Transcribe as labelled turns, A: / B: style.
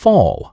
A: fall.